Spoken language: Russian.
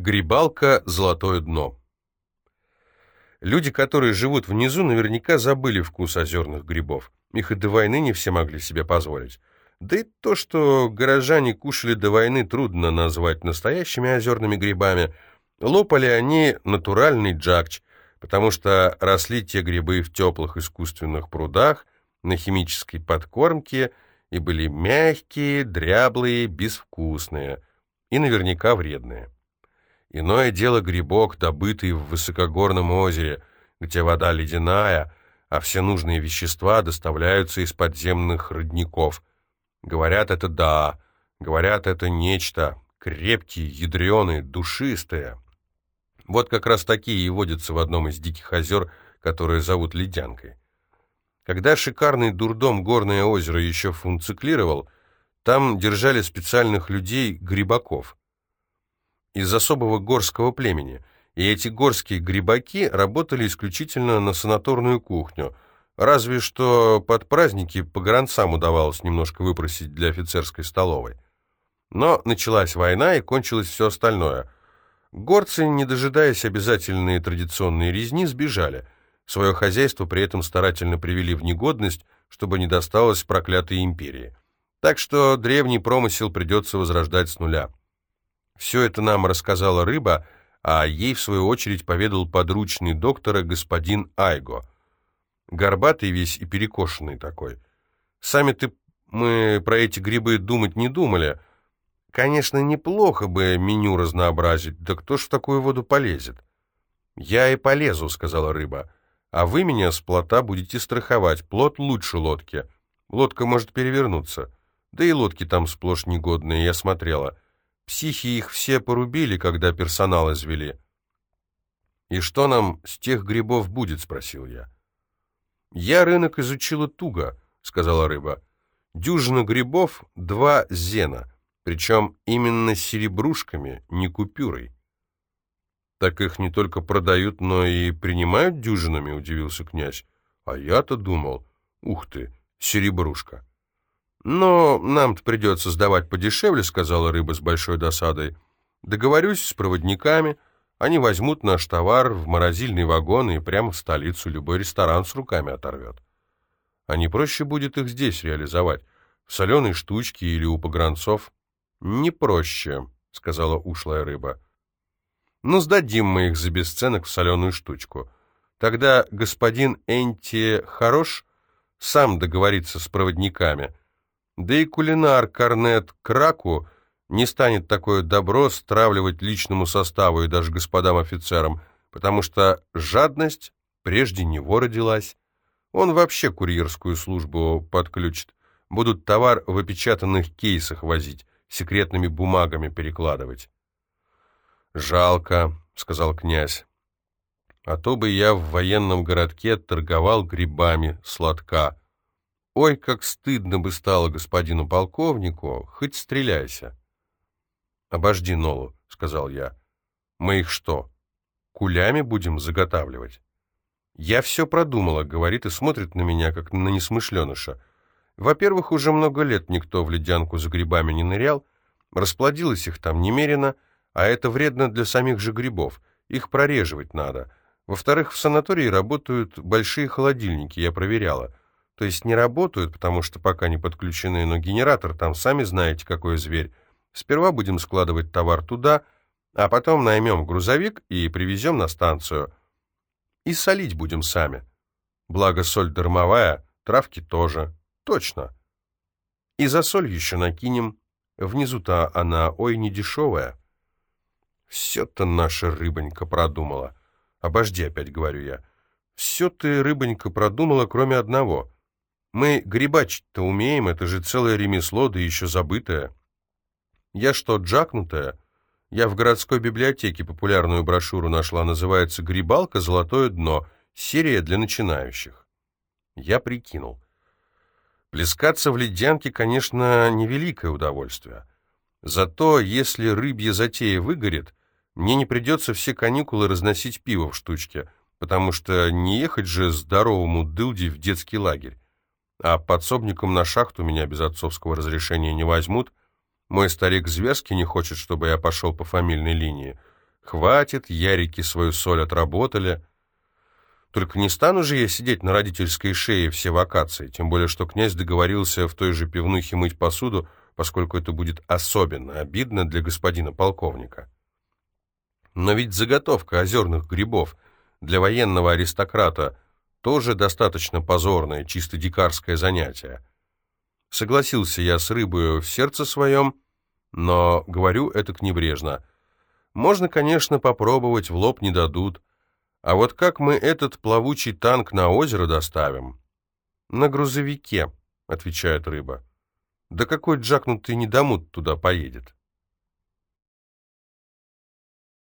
Грибалка «Золотое дно». Люди, которые живут внизу, наверняка забыли вкус озерных грибов. Их и до войны не все могли себе позволить. Да и то, что горожане кушали до войны, трудно назвать настоящими озерными грибами. Лопали они натуральный джакч, потому что росли те грибы в теплых искусственных прудах, на химической подкормке, и были мягкие, дряблые, безвкусные и наверняка вредные. Иное дело грибок, добытый в высокогорном озере, где вода ледяная, а все нужные вещества доставляются из подземных родников. Говорят, это да, говорят, это нечто, крепкие, ядреные, душистые. Вот как раз такие и водятся в одном из диких озер, которое зовут Ледянкой. Когда шикарный дурдом Горное озеро еще функционировал, там держали специальных людей, грибаков – из особого горского племени, и эти горские грибаки работали исключительно на санаторную кухню, разве что под праздники погранцам удавалось немножко выпросить для офицерской столовой. Но началась война, и кончилось все остальное. Горцы, не дожидаясь обязательные традиционные резни, сбежали. Свое хозяйство при этом старательно привели в негодность, чтобы не досталось проклятой империи. Так что древний промысел придется возрождать с нуля. Все это нам рассказала рыба, а ей, в свою очередь, поведал подручный доктора господин Айго. Горбатый весь и перекошенный такой. Сами-то мы про эти грибы думать не думали. Конечно, неплохо бы меню разнообразить, да кто ж в такую воду полезет? «Я и полезу», — сказала рыба. «А вы меня с плота будете страховать. Плот лучше лодки. Лодка может перевернуться. Да и лодки там сплошь негодные, я смотрела. Психи их все порубили, когда персонал извели. «И что нам с тех грибов будет?» — спросил я. «Я рынок изучила туго», — сказала рыба. «Дюжина грибов, два зена, причем именно серебрушками, не купюрой». «Так их не только продают, но и принимают дюжинами», — удивился князь. «А я-то думал, ух ты, серебрушка». «Но нам-то придется сдавать подешевле», — сказала рыба с большой досадой. «Договорюсь с проводниками. Они возьмут наш товар в морозильный вагон и прямо в столицу любой ресторан с руками оторвет. А не проще будет их здесь реализовать, в соленой штучке или у погранцов?» «Не проще», — сказала ушлая рыба. «Ну, сдадим мы их за бесценок в соленую штучку. Тогда господин Энти хорош сам договорится с проводниками» Да и кулинар Корнет Краку не станет такое добро стравливать личному составу и даже господам офицерам, потому что жадность прежде него родилась. Он вообще курьерскую службу подключит. Будут товар в опечатанных кейсах возить, секретными бумагами перекладывать. «Жалко», — сказал князь. «А то бы я в военном городке торговал грибами сладка. Ой, как стыдно бы стало господину полковнику, хоть стреляйся. «Обожди, Нолу», — сказал я. «Мы их что, кулями будем заготавливать?» «Я все продумала», — говорит и смотрит на меня, как на несмышленыша. Во-первых, уже много лет никто в ледянку за грибами не нырял, расплодилось их там немерено, а это вредно для самих же грибов, их прореживать надо. Во-вторых, в санатории работают большие холодильники, я проверяла. То есть не работают, потому что пока не подключены, но генератор там, сами знаете, какой зверь. Сперва будем складывать товар туда, а потом наймем грузовик и привезем на станцию. И солить будем сами. Благо соль дармовая, травки тоже. Точно. И за соль еще накинем. Внизу-то она, ой, не дешевая. Все-то наша рыбонька продумала. Обожди, опять говорю я. Все ты, рыбонька, продумала, кроме одного — мы грибачить-то умеем, это же целое ремесло, да еще забытое. Я что, джакнутая? Я в городской библиотеке популярную брошюру нашла, называется «Грибалка. Золотое дно. Серия для начинающих». Я прикинул. Плескаться в ледянке, конечно, невеликое удовольствие. Зато, если рыбья затея выгорит, мне не придется все каникулы разносить пиво в штучке, потому что не ехать же здоровому дылде в детский лагерь. А подсобником на шахту меня без отцовского разрешения не возьмут. Мой старик зверски не хочет, чтобы я пошел по фамильной линии. Хватит, ярики свою соль отработали. Только не стану же я сидеть на родительской шее все вакации, тем более, что князь договорился в той же пивнухе мыть посуду, поскольку это будет особенно обидно для господина полковника. Но ведь заготовка озерных грибов для военного аристократа тоже достаточно позорное, чисто дикарское занятие. Согласился я с рыбой в сердце своем, но говорю это небрежно. Можно, конечно, попробовать, в лоб не дадут, а вот как мы этот плавучий танк на озеро доставим? На грузовике, отвечает рыба. Да какой джакнутый недомут туда поедет?